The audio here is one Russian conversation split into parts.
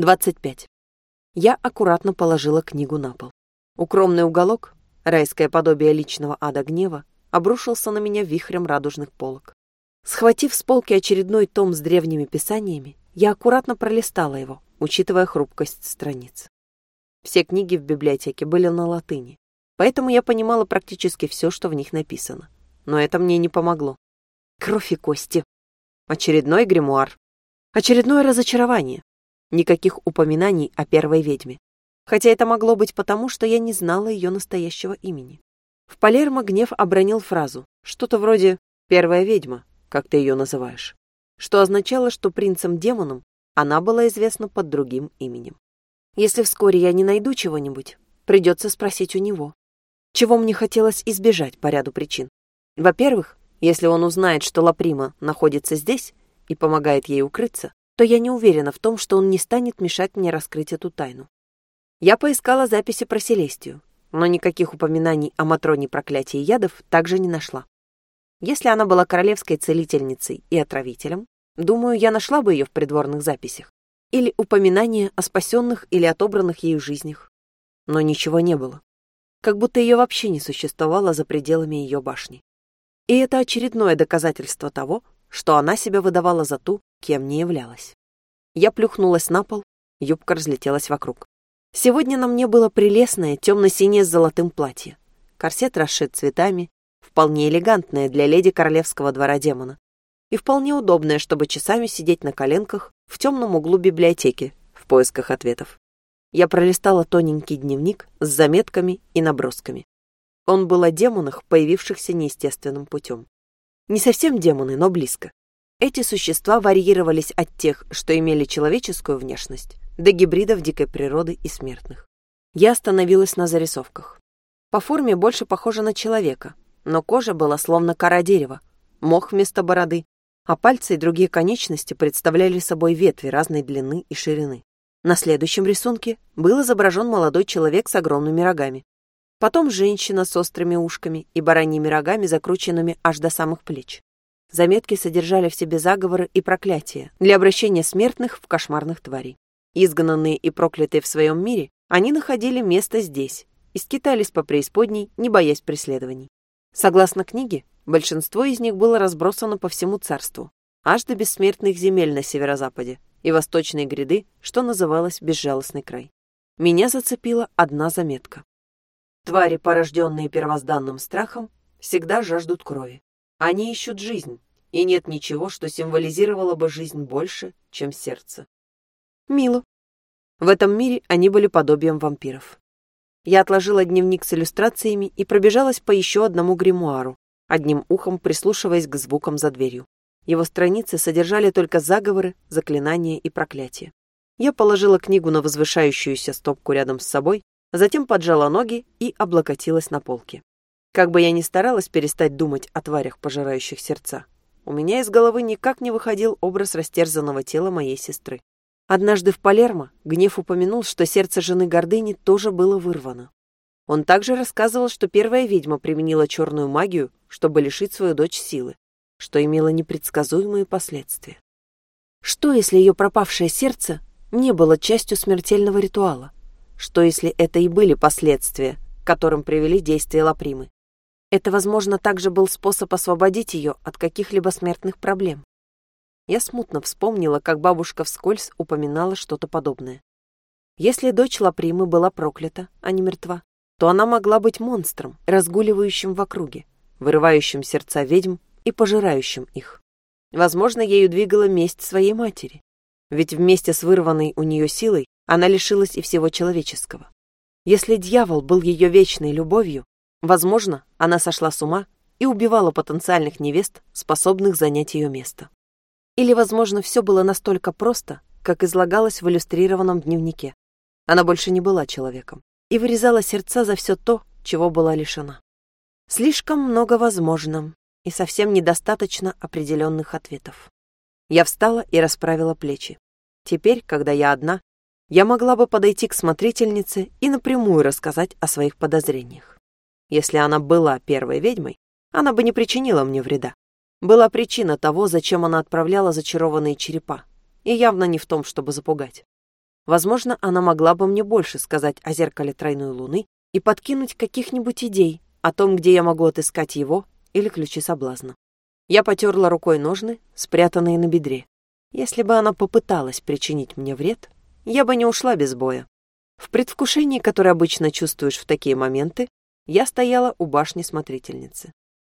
25. Я аккуратно положила книгу на пол. Укромный уголок, райское подобие личного ада гнева, обрушился на меня вихрем радужных полок. Схватив с полки очередной том с древними писаниями, я аккуратно пролистала его, учитывая хрупкость страниц. Все книги в библиотеке были на латыни, поэтому я понимала практически все, что в них написано. Но это мне не помогло. Кровь и кости. Очередной гримуар. Очередное разочарование. Никаких упоминаний о первой ведьме. Хотя это могло быть потому, что я не знала ее настоящего имени. В Палермо гнев обронил фразу, что-то вроде «первая ведьма», как ты ее называешь, что означало, что принцем-демоном она была известна под другим именем. Если вскоре я не найду чего-нибудь, придется спросить у него. Чего мне хотелось избежать по ряду причин. Во-первых, если он узнает, что Лаприма находится здесь и помогает ей укрыться, то я не уверена в том, что он не станет мешать мне раскрыть эту тайну. Я поискала записи про Селестию, но никаких упоминаний о Матроне проклятия ядов также не нашла. Если она была королевской целительницей и отравителем, думаю, я нашла бы ее в придворных записях. Или упоминания о спасенных или отобранных ею жизнях. Но ничего не было. Как будто ее вообще не существовало за пределами ее башни. И это очередное доказательство того, что она себя выдавала за ту, кем не являлась. Я плюхнулась на пол, юбка разлетелась вокруг. Сегодня на мне было прелестное темно-синее с золотым платье. Корсет расшит цветами, вполне элегантная для леди королевского двора демона и вполне удобная, чтобы часами сидеть на коленках в темном углу библиотеки в поисках ответов. Я пролистала тоненький дневник с заметками и набросками. Он был о демонах, появившихся неестественным путем. Не совсем демоны, но близко. Эти существа варьировались от тех, что имели человеческую внешность, до гибридов дикой природы и смертных. Я остановилась на зарисовках. По форме больше похоже на человека, но кожа была словно кора дерева, мох вместо бороды, а пальцы и другие конечности представляли собой ветви разной длины и ширины. На следующем рисунке был изображен молодой человек с огромными рогами. Потом женщина с острыми ушками и бараньими рогами, закрученными аж до самых плеч. Заметки содержали в себе заговоры и проклятия для обращения смертных в кошмарных тварей. Изгнанные и проклятые в своем мире, они находили место здесь и скитались по преисподней, не боясь преследований. Согласно книге, большинство из них было разбросано по всему царству, аж до бессмертных земель на северо-западе и восточной гряды, что называлось Безжалостный край. Меня зацепила одна заметка. Твари, порожденные первозданным страхом, всегда жаждут крови. Они ищут жизнь, и нет ничего, что символизировало бы жизнь больше, чем сердце. Мило. В этом мире они были подобием вампиров. Я отложила дневник с иллюстрациями и пробежалась по еще одному гримуару, одним ухом прислушиваясь к звукам за дверью. Его страницы содержали только заговоры, заклинания и проклятия. Я положила книгу на возвышающуюся стопку рядом с собой, затем поджала ноги и облокотилась на полке. Как бы я ни старалась перестать думать о тварях, пожирающих сердца, у меня из головы никак не выходил образ растерзанного тела моей сестры. Однажды в Палермо Гнев упомянул, что сердце жены Гордыни тоже было вырвано. Он также рассказывал, что первая ведьма применила черную магию, чтобы лишить свою дочь силы, что имело непредсказуемые последствия. Что, если ее пропавшее сердце не было частью смертельного ритуала? Что, если это и были последствия, к которым привели действия Лапримы? Это, возможно, также был способ освободить ее от каких-либо смертных проблем. Я смутно вспомнила, как бабушка вскользь упоминала что-то подобное. Если дочь Лапримы была проклята, а не мертва, то она могла быть монстром, разгуливающим в округе, вырывающим сердца ведьм и пожирающим их. Возможно, ею двигала месть своей матери, ведь вместе с вырванной у нее силой она лишилась и всего человеческого. Если дьявол был ее вечной любовью, возможно, она сошла с ума и убивала потенциальных невест, способных занять ее место. Или, возможно, все было настолько просто, как излагалось в иллюстрированном дневнике. Она больше не была человеком и вырезала сердца за все то, чего была лишена. Слишком много возможно и совсем недостаточно определенных ответов. Я встала и расправила плечи. Теперь, когда я одна, я могла бы подойти к смотрительнице и напрямую рассказать о своих подозрениях. Если она была первой ведьмой, она бы не причинила мне вреда была причина того, зачем она отправляла зачарованные черепа, и явно не в том, чтобы запугать. Возможно, она могла бы мне больше сказать о зеркале тройной луны и подкинуть каких-нибудь идей о том, где я могу отыскать его или ключи соблазна. Я потерла рукой ножны, спрятанные на бедре. Если бы она попыталась причинить мне вред, я бы не ушла без боя. В предвкушении, которое обычно чувствуешь в такие моменты, я стояла у башни смотрительницы.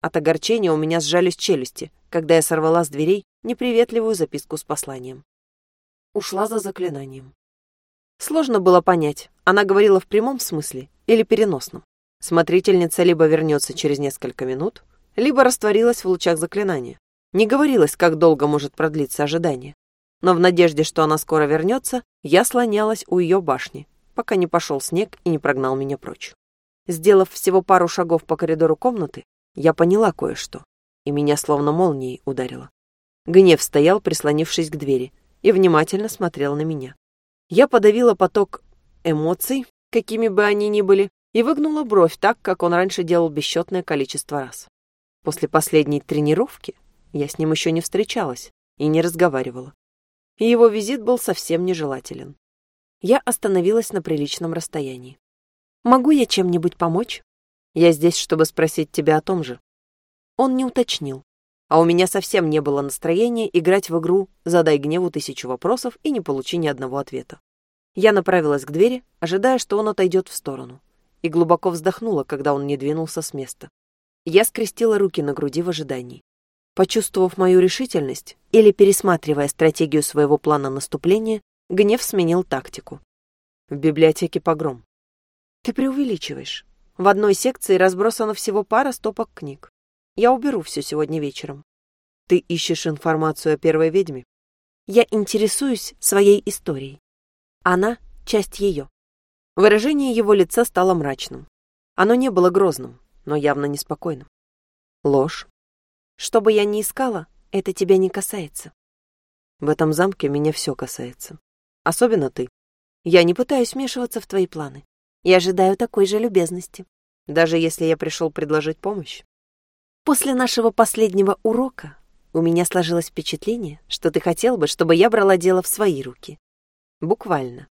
От огорчения у меня сжались челюсти, когда я сорвала с дверей неприветливую записку с посланием. Ушла за заклинанием. Сложно было понять, она говорила в прямом смысле или переносном. Смотрительница либо вернется через несколько минут, либо растворилась в лучах заклинания. Не говорилось, как долго может продлиться ожидание. Но в надежде, что она скоро вернется, я слонялась у ее башни, пока не пошел снег и не прогнал меня прочь. Сделав всего пару шагов по коридору комнаты, я поняла кое-что, и меня словно молнией ударило. Гнев стоял, прислонившись к двери, и внимательно смотрел на меня. Я подавила поток эмоций, какими бы они ни были, и выгнула бровь так, как он раньше делал бесчетное количество раз. После последней тренировки я с ним еще не встречалась и не разговаривала. И его визит был совсем нежелателен. Я остановилась на приличном расстоянии. «Могу я чем-нибудь помочь?» Я здесь, чтобы спросить тебя о том же. Он не уточнил. А у меня совсем не было настроения играть в игру «Задай гневу тысячу вопросов и не получи ни одного ответа». Я направилась к двери, ожидая, что он отойдет в сторону, и глубоко вздохнула, когда он не двинулся с места. Я скрестила руки на груди в ожидании. Почувствовав мою решительность или пересматривая стратегию своего плана наступления, гнев сменил тактику. В библиотеке погром. Ты преувеличиваешь. В одной секции разбросано всего пара стопок книг. Я уберу все сегодня вечером. Ты ищешь информацию о первой ведьме? Я интересуюсь своей историей. Она — часть ее. Выражение его лица стало мрачным. Оно не было грозным, но явно неспокойным. Ложь. Что бы я ни искала, это тебя не касается. В этом замке меня все касается. Особенно ты. Я не пытаюсь вмешиваться в твои планы. Я ожидаю такой же любезности. Даже если я пришел предложить помощь. После нашего последнего урока у меня сложилось впечатление, что ты хотел бы, чтобы я брала дело в свои руки. Буквально.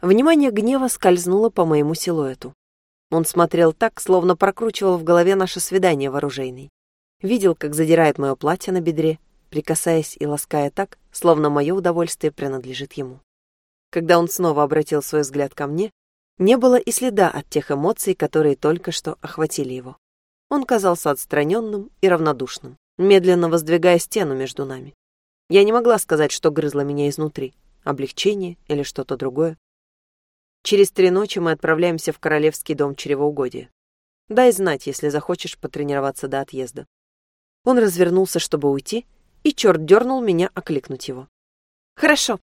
Внимание гнева скользнуло по моему силуэту. Он смотрел так, словно прокручивал в голове наше свидание в. Видел, как задирает мое платье на бедре, прикасаясь и лаская так, словно мое удовольствие принадлежит ему. Когда он снова обратил свой взгляд ко мне, не было и следа от тех эмоций, которые только что охватили его. Он казался отстраненным и равнодушным, медленно воздвигая стену между нами. Я не могла сказать, что грызло меня изнутри, облегчение или что-то другое. Через три ночи мы отправляемся в Королевский дом чревоугодия. Дай знать, если захочешь потренироваться до отъезда. Он развернулся, чтобы уйти, и черт дернул меня окликнуть его. Хорошо.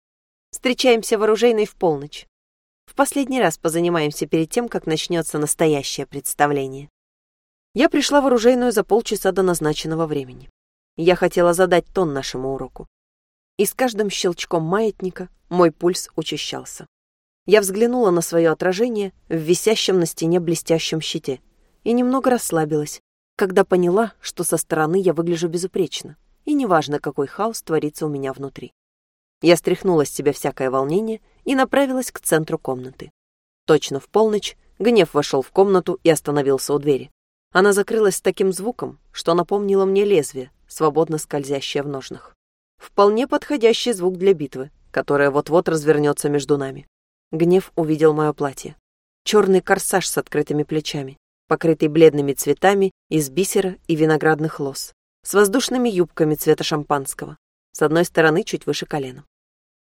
Встречаемся в оружейной в полночь. В последний раз позанимаемся перед тем, как начнется настоящее представление. Я пришла в оружейную за полчаса до назначенного времени. Я хотела задать тон нашему уроку. И с каждым щелчком маятника мой пульс учащался. Я взглянула на свое отражение в висящем на стене блестящем щите и немного расслабилась, когда поняла, что со стороны я выгляжу безупречно, и неважно, какой хаос творится у меня внутри. Я стряхнула с себя всякое волнение и направилась к центру комнаты. Точно в полночь гнев вошел в комнату и остановился у двери. Она закрылась с таким звуком, что напомнила мне лезвие, свободно скользящее в ножнах. Вполне подходящий звук для битвы, которая вот-вот развернется между нами. Гнев увидел мое платье. Черный корсаж с открытыми плечами, покрытый бледными цветами из бисера и виноградных лоз, с воздушными юбками цвета шампанского, с одной стороны чуть выше колена.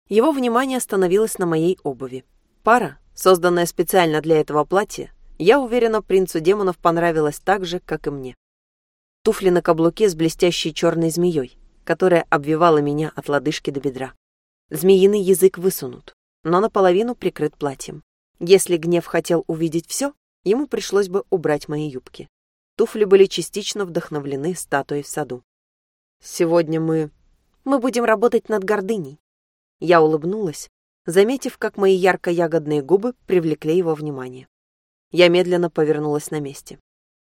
Его внимание остановилось на моей обуви. Пара, созданная специально для этого платья, я уверена, принцу демонов понравилась так же, как и мне. Туфли на каблуке с блестящей черной змеей, которая обвивала меня от лодыжки до бедра. Змеиный язык высунут, но наполовину прикрыт платьем. Если гнев хотел увидеть все, ему пришлось бы убрать мои юбки. Туфли были частично вдохновлены статуей в саду. Сегодня мы... Мы будем работать над гордыней. Я улыбнулась, заметив, как мои ярко-ягодные губы привлекли его внимание. Я медленно повернулась на месте.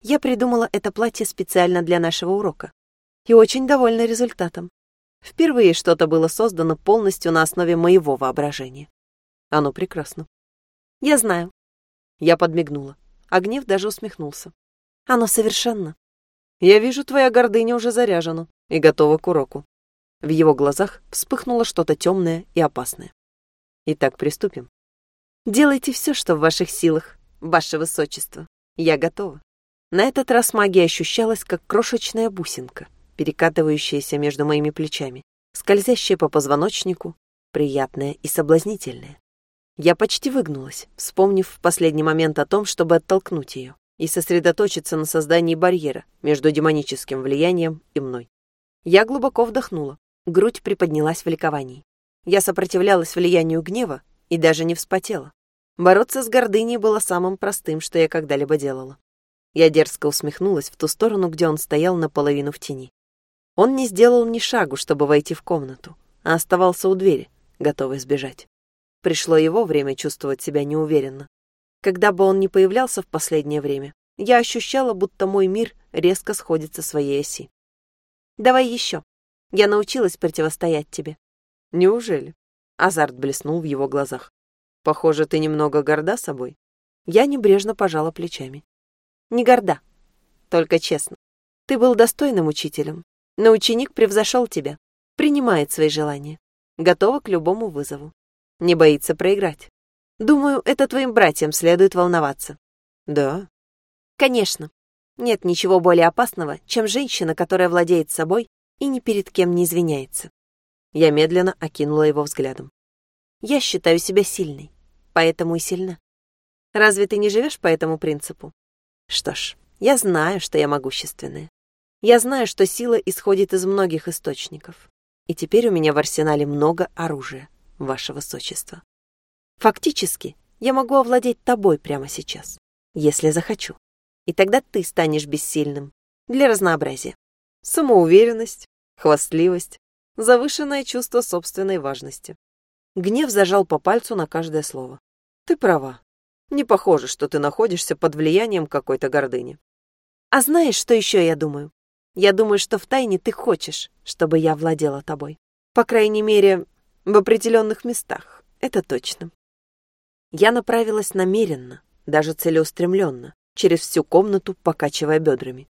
Я придумала это платье специально для нашего урока. И очень довольна результатом. Впервые что-то было создано полностью на основе моего воображения. Оно прекрасно. Я знаю. Я подмигнула, а гнев даже усмехнулся. Оно совершенно. Я вижу, твоя гордыня уже заряжена и готова к уроку. В его глазах вспыхнуло что-то темное и опасное. Итак, приступим. Делайте все, что в ваших силах, ваше высочество. Я готова. На этот раз магия ощущалась, как крошечная бусинка, перекатывающаяся между моими плечами, скользящая по позвоночнику, приятная и соблазнительная. Я почти выгнулась, вспомнив в последний момент о том, чтобы оттолкнуть ее и сосредоточиться на создании барьера между демоническим влиянием и мной. Я глубоко вдохнула, грудь приподнялась в ликовании. Я сопротивлялась влиянию гнева и даже не вспотела. Бороться с гордыней было самым простым, что я когда-либо делала. Я дерзко усмехнулась в ту сторону, где он стоял наполовину в тени. Он не сделал ни шагу, чтобы войти в комнату, а оставался у двери, готовый сбежать. Пришло его время чувствовать себя неуверенно. Когда бы он ни появлялся в последнее время, я ощущала, будто мой мир резко сходит со своей оси. «Давай еще. Я научилась противостоять тебе». «Неужели?» Азарт блеснул в его глазах. «Похоже, ты немного горда собой». Я небрежно пожала плечами. «Не горда. Только честно. Ты был достойным учителем, но ученик превзошел тебя, принимает свои желания, готова к любому вызову не боится проиграть. Думаю, это твоим братьям следует волноваться. Да. Конечно. Нет ничего более опасного, чем женщина, которая владеет собой и ни перед кем не извиняется. Я медленно окинула его взглядом. Я считаю себя сильной, поэтому и сильна. Разве ты не живешь по этому принципу? Что ж, я знаю, что я могущественная. Я знаю, что сила исходит из многих источников. И теперь у меня в арсенале много оружия ваше высочество. Фактически, я могу овладеть тобой прямо сейчас, если захочу. И тогда ты станешь бессильным для разнообразия. Самоуверенность, хвастливость, завышенное чувство собственной важности. Гнев зажал по пальцу на каждое слово. Ты права. Не похоже, что ты находишься под влиянием какой-то гордыни. А знаешь, что еще я думаю? Я думаю, что втайне ты хочешь, чтобы я владела тобой. По крайней мере, в определенных местах, это точно. Я направилась намеренно, даже целеустремленно, через всю комнату, покачивая бедрами.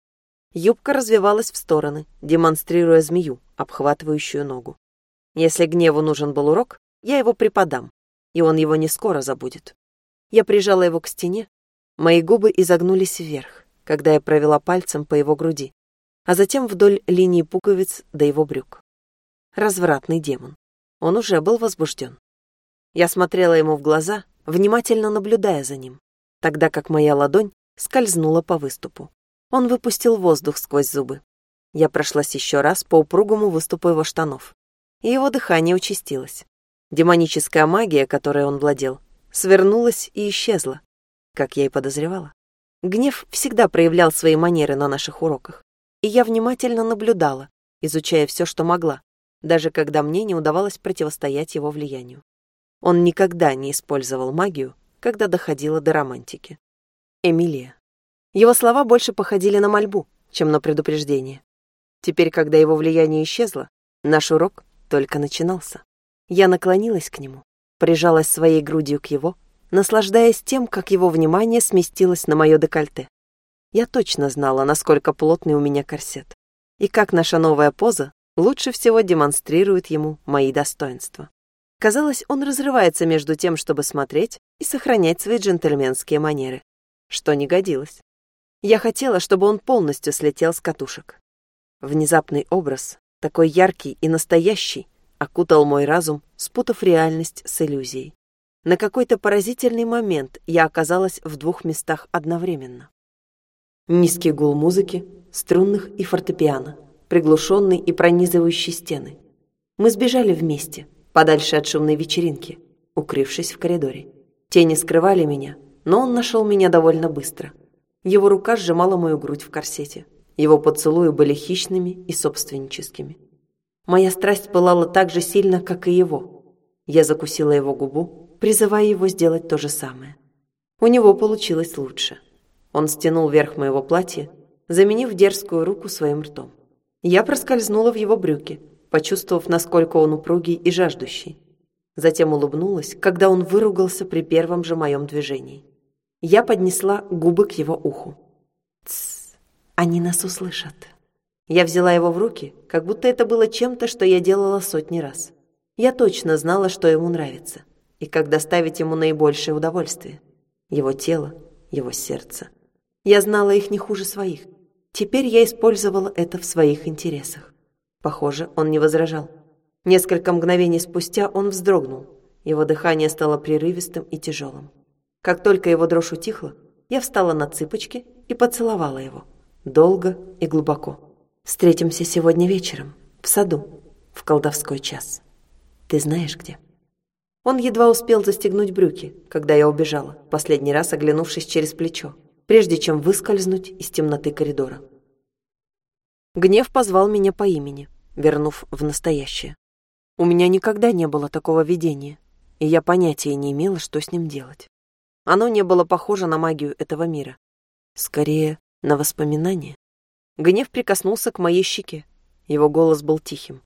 Юбка развивалась в стороны, демонстрируя змею, обхватывающую ногу. Если гневу нужен был урок, я его преподам, и он его не скоро забудет. Я прижала его к стене, мои губы изогнулись вверх, когда я провела пальцем по его груди, а затем вдоль линии пуговиц до его брюк. Развратный демон. Он уже был возбужден. Я смотрела ему в глаза, внимательно наблюдая за ним, тогда как моя ладонь скользнула по выступу. Он выпустил воздух сквозь зубы. Я прошлась еще раз по упругому выступу его штанов, и его дыхание участилось. Демоническая магия, которой он владел, свернулась и исчезла, как я и подозревала. Гнев всегда проявлял свои манеры на наших уроках, и я внимательно наблюдала, изучая все, что могла, даже когда мне не удавалось противостоять его влиянию. Он никогда не использовал магию, когда доходило до романтики. Эмилия. Его слова больше походили на мольбу, чем на предупреждение. Теперь, когда его влияние исчезло, наш урок только начинался. Я наклонилась к нему, прижалась своей грудью к его, наслаждаясь тем, как его внимание сместилось на мое декольте. Я точно знала, насколько плотный у меня корсет, и как наша новая поза лучше всего демонстрирует ему мои достоинства. Казалось, он разрывается между тем, чтобы смотреть и сохранять свои джентльменские манеры, что не годилось. Я хотела, чтобы он полностью слетел с катушек. Внезапный образ, такой яркий и настоящий, окутал мой разум, спутав реальность с иллюзией. На какой-то поразительный момент я оказалась в двух местах одновременно. Низкий гул музыки, струнных и фортепиано, приглушенный и пронизывающий стены. Мы сбежали вместе, подальше от шумной вечеринки, укрывшись в коридоре. Тени скрывали меня, но он нашел меня довольно быстро. Его рука сжимала мою грудь в корсете. Его поцелуи были хищными и собственническими. Моя страсть пылала так же сильно, как и его. Я закусила его губу, призывая его сделать то же самое. У него получилось лучше. Он стянул верх моего платья, заменив дерзкую руку своим ртом. Я проскользнула в его брюки, почувствовав, насколько он упругий и жаждущий. Затем улыбнулась, когда он выругался при первом же моем движении. Я поднесла губы к его уху. «Тссс, они нас услышат». Я взяла его в руки, как будто это было чем-то, что я делала сотни раз. Я точно знала, что ему нравится, и как доставить ему наибольшее удовольствие. Его тело, его сердце. Я знала их не хуже своих. Теперь я использовала это в своих интересах. Похоже, он не возражал. Несколько мгновений спустя он вздрогнул. Его дыхание стало прерывистым и тяжелым. Как только его дрожь утихла, я встала на цыпочки и поцеловала его. Долго и глубоко. «Встретимся сегодня вечером, в саду, в колдовской час. Ты знаешь где?» Он едва успел застегнуть брюки, когда я убежала, последний раз оглянувшись через плечо, прежде чем выскользнуть из темноты коридора. Гнев позвал меня по имени, вернув в настоящее. У меня никогда не было такого видения, и я понятия не имела, что с ним делать. Оно не было похоже на магию этого мира. Скорее, на воспоминания. Гнев прикоснулся к моей щеке. Его голос был тихим.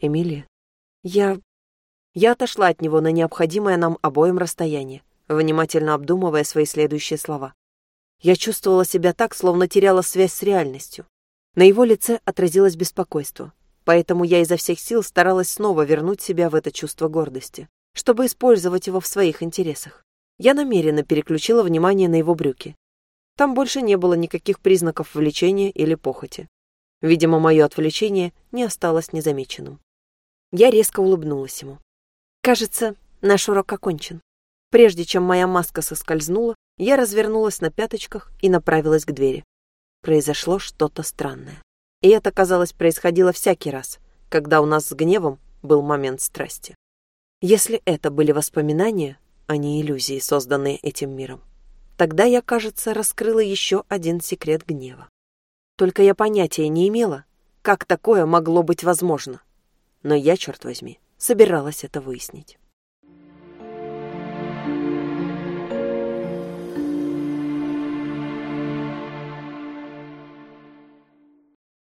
«Эмилия, я...» Я отошла от него на необходимое нам обоим расстояние, внимательно обдумывая свои следующие слова. Я чувствовала себя так, словно теряла связь с реальностью. На его лице отразилось беспокойство, Поэтому я изо всех сил старалась снова вернуть себя в это чувство гордости, чтобы использовать его в своих интересах. Я намеренно переключила внимание на его брюки. Там больше не было никаких признаков влечения или похоти. Видимо, мое отвлечение не осталось незамеченным. Я резко улыбнулась ему. Кажется, наш урок окончен. Прежде чем моя маска соскользнула, я развернулась на пяточках и направилась к двери. Произошло что-то странное. И это, казалось, происходило всякий раз, когда у нас с гневом был момент страсти. Если это были воспоминания, а не иллюзии, созданные этим миром, тогда я, кажется, раскрыла еще один секрет гнева. Только я понятия не имела, как такое могло быть возможно. Но я, черт возьми, собиралась это выяснить.